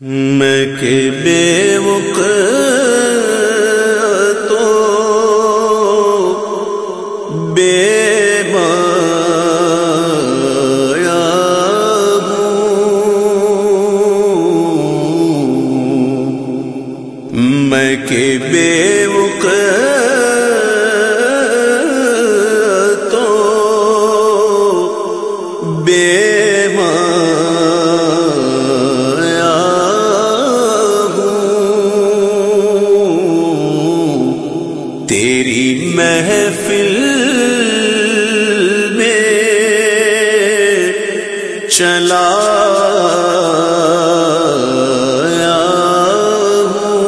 میں کہ بے وق تو بے مایا ہوں۔ میں کہ بے وق محفل میں چلا ہوں۔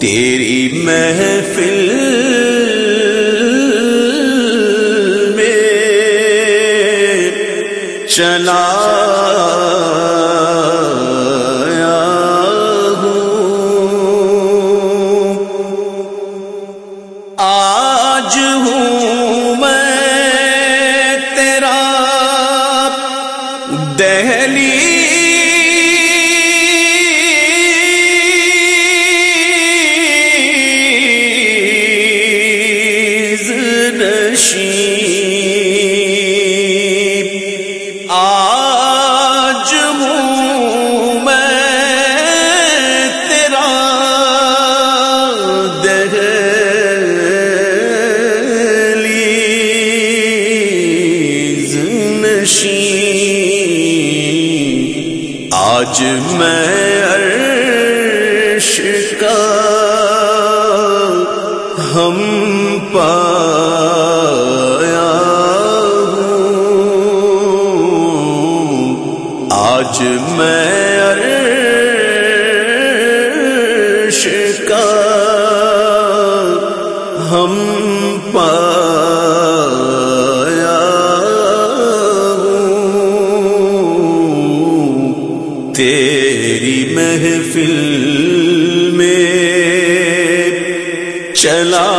تیری محفل میں چلا آج ہوں نشین آج میں عرش کا ہم پایا ہوں۔ آج میں عرش کا میں چلا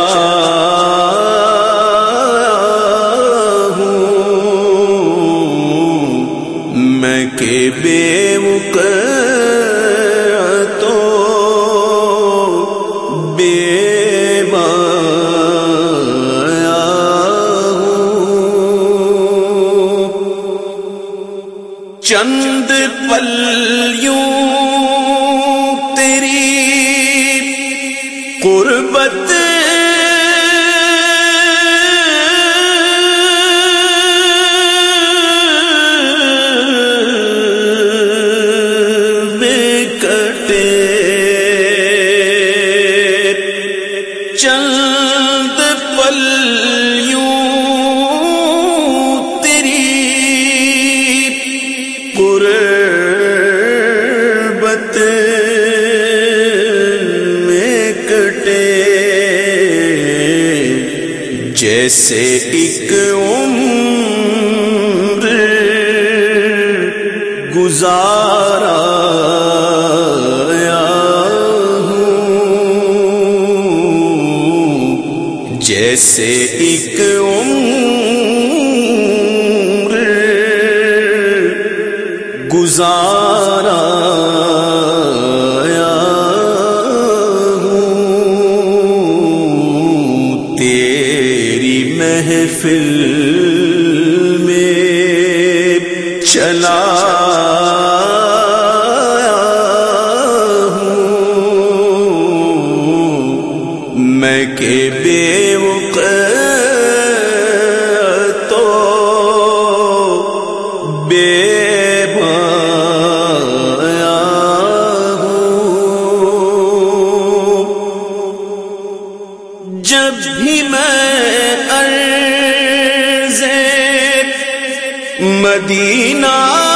ہوں۔ میں کہ بے وق تو بے چند پلیوں جیسے ایک عمر گزارا ہوں۔ جیسے ایک عمر گزارا میں کہ بے وق تو بے ہوں۔ جب بھی میں عرض مدینہ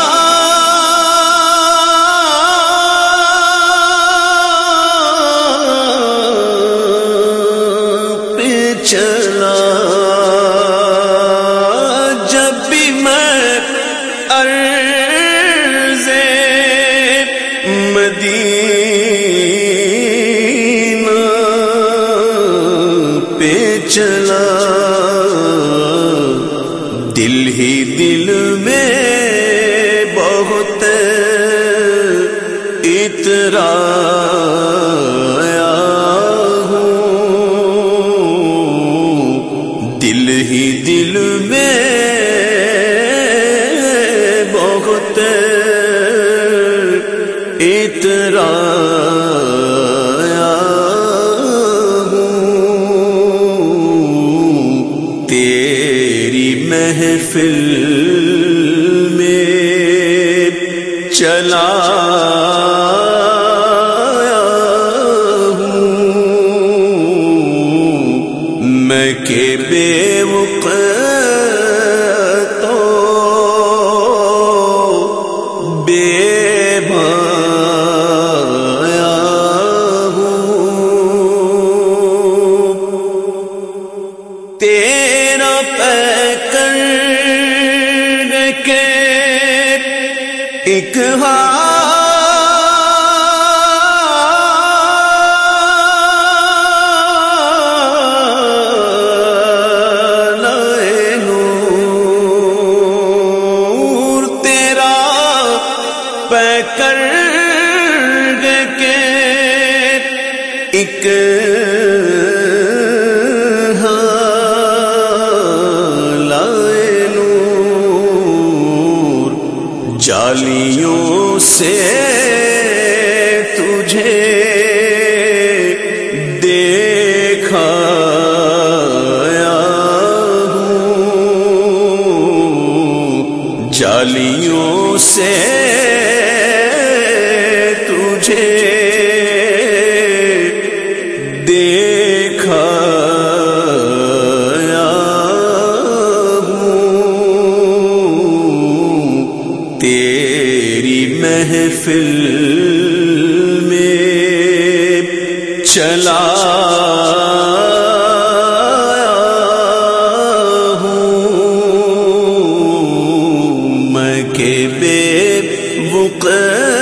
چلا۔ جب بھی میں عرض مدینہ پہ چلا۔ دل ہی دل چلا ہاں، جالیوں سے تجھے جالیوں سے تیری محفل میں چلا ہوں میں کے بے وقت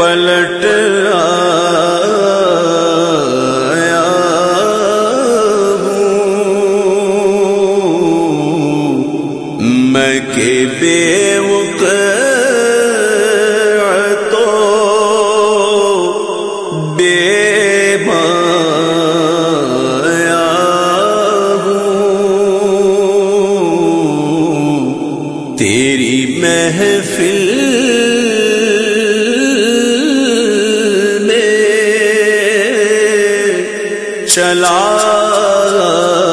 پلٹ آ چلا